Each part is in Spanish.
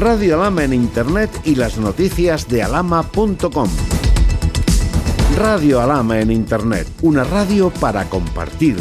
Radio Alama en Internet y las noticias de alama.com. Radio Alama en Internet, una radio para compartir.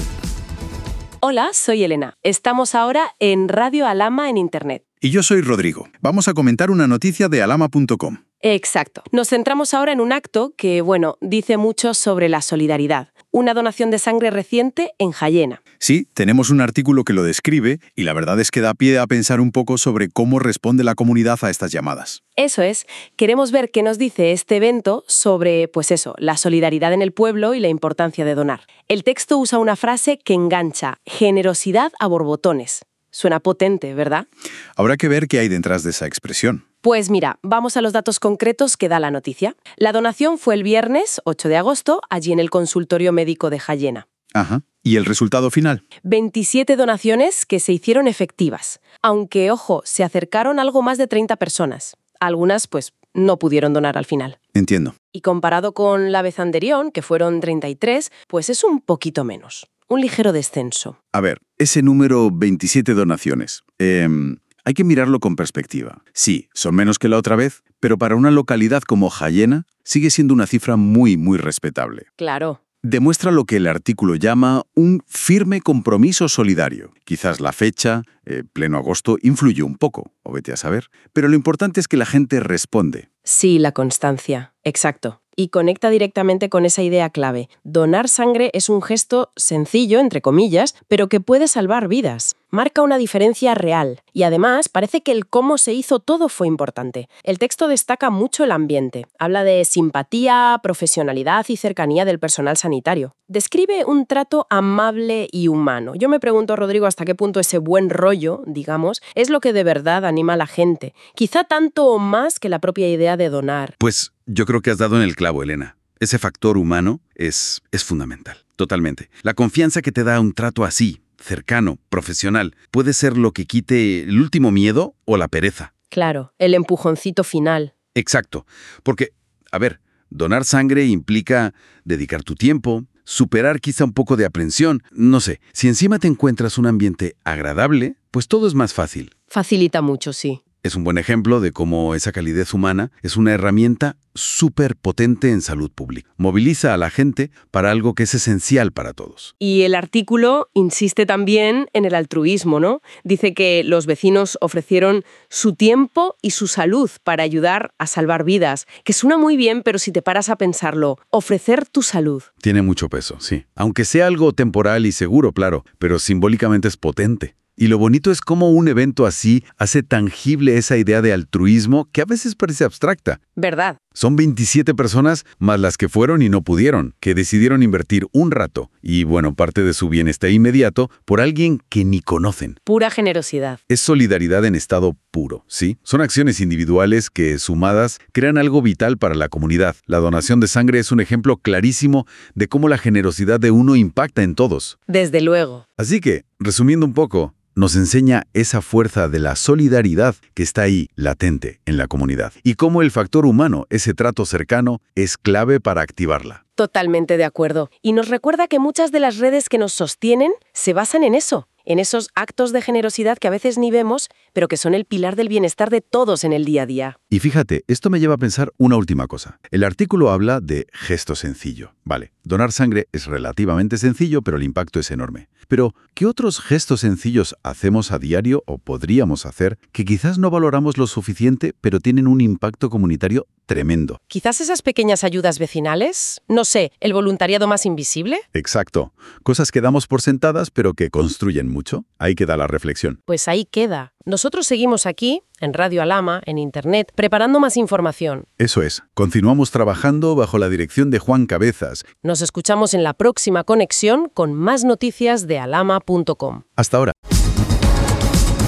Hola, soy Elena. Estamos ahora en Radio Alama en Internet. Y yo soy Rodrigo. Vamos a comentar una noticia de alama.com. Exacto. Nos centramos ahora en un acto que, bueno, dice mucho sobre la solidaridad. Una donación de sangre reciente en Jayena. Sí, tenemos un artículo que lo describe y la verdad es que da pie a pensar un poco sobre cómo responde la comunidad a estas llamadas. Eso es, queremos ver qué nos dice este evento sobre, pues eso, la solidaridad en el pueblo y la importancia de donar. El texto usa una frase que engancha, generosidad a borbotones. Suena potente, ¿verdad? Habrá que ver qué hay detrás de esa expresión. Pues mira, vamos a los datos concretos que da la noticia. La donación fue el viernes 8 de agosto, allí en el consultorio médico de Jayena. Ajá. ¿Y el resultado final? 27 donaciones que se hicieron efectivas, aunque, ojo, se acercaron algo más de 30 personas. Algunas, pues, no pudieron donar al final. Entiendo. Y comparado con la vez anterior, que fueron 33, pues es un poquito menos. Un ligero descenso. A ver, ese número 27 donaciones. em, hay que mirarlo con perspectiva. Sí, son menos que la otra vez, pero para una localidad como Jayena sigue siendo una cifra muy, muy respetable. Claro. Demuestra lo que el artículo llama un firme compromiso solidario. Quizás la fecha, eh, pleno agosto, influye un poco, o vete a saber, pero lo importante es que la gente responde. Sí, la constancia. Exacto. Y conecta directamente con esa idea clave. Donar sangre es un gesto sencillo, entre comillas, pero que puede salvar vidas. Marca una diferencia real. Y además parece que el cómo se hizo todo fue importante. El texto destaca mucho el ambiente. Habla de simpatía, profesionalidad y cercanía del personal sanitario. Describe un trato amable y humano. Yo me pregunto, Rodrigo, hasta qué punto ese buen rollo, digamos, es lo que de verdad anima a la gente. Quizá tanto o más que la propia idea de donar. Pues yo creo que has dado en el clavo, Elena. Ese factor humano es, es fundamental, totalmente. La confianza que te da un trato así, cercano, profesional, puede ser lo que quite el último miedo o la pereza. Claro, el empujoncito final. Exacto, porque, a ver, donar sangre implica dedicar tu tiempo, superar quizá un poco de aprensión, no sé, si encima te encuentras un ambiente agradable, pues todo es más fácil. Facilita mucho, sí. Es un buen ejemplo de cómo esa calidez humana es una herramienta súper potente en salud pública. Moviliza a la gente para algo que es esencial para todos. Y el artículo insiste también en el altruismo, ¿no? Dice que los vecinos ofrecieron su tiempo y su salud para ayudar a salvar vidas, que suena muy bien, pero si te paras a pensarlo, ofrecer tu salud. Tiene mucho peso, sí. Aunque sea algo temporal y seguro, claro, pero simbólicamente es potente. Y lo bonito es cómo un evento así hace tangible esa idea de altruismo que a veces parece abstracta. ¿Verdad? Son 27 personas más las que fueron y no pudieron, que decidieron invertir un rato y, bueno, parte de su bienestar inmediato por alguien que ni conocen. Pura generosidad. Es solidaridad en estado puro, ¿sí? Son acciones individuales que, sumadas, crean algo vital para la comunidad. La donación de sangre es un ejemplo clarísimo de cómo la generosidad de uno impacta en todos. Desde luego. Así que, resumiendo un poco, nos enseña esa fuerza de la solidaridad que está ahí, latente, en la comunidad, y cómo el factor humano, ese trato cercano, es clave para activarla. Totalmente de acuerdo. Y nos recuerda que muchas de las redes que nos sostienen se basan en eso, en esos actos de generosidad que a veces ni vemos, pero que son el pilar del bienestar de todos en el día a día. Y fíjate, esto me lleva a pensar una última cosa. El artículo habla de gesto sencillo. Vale, donar sangre es relativamente sencillo, pero el impacto es enorme. Pero, ¿qué otros gestos sencillos hacemos a diario o podríamos hacer que quizás no valoramos lo suficiente, pero tienen un impacto comunitario tremendo? Quizás esas pequeñas ayudas vecinales, no sé, el voluntariado más invisible. Exacto. Cosas que damos por sentadas, pero que construyen mucho. Ahí queda la reflexión. Pues ahí queda. Nosotros seguimos aquí, en Radio Alama, en Internet, preparando más información. Eso es. Continuamos trabajando bajo la dirección de Juan Cabezas. Nos escuchamos en la próxima conexión con más noticias de alama.com. Hasta ahora.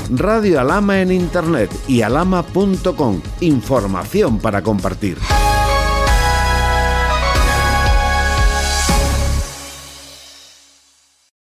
Radio Alama en Internet y alama.com. Información para compartir.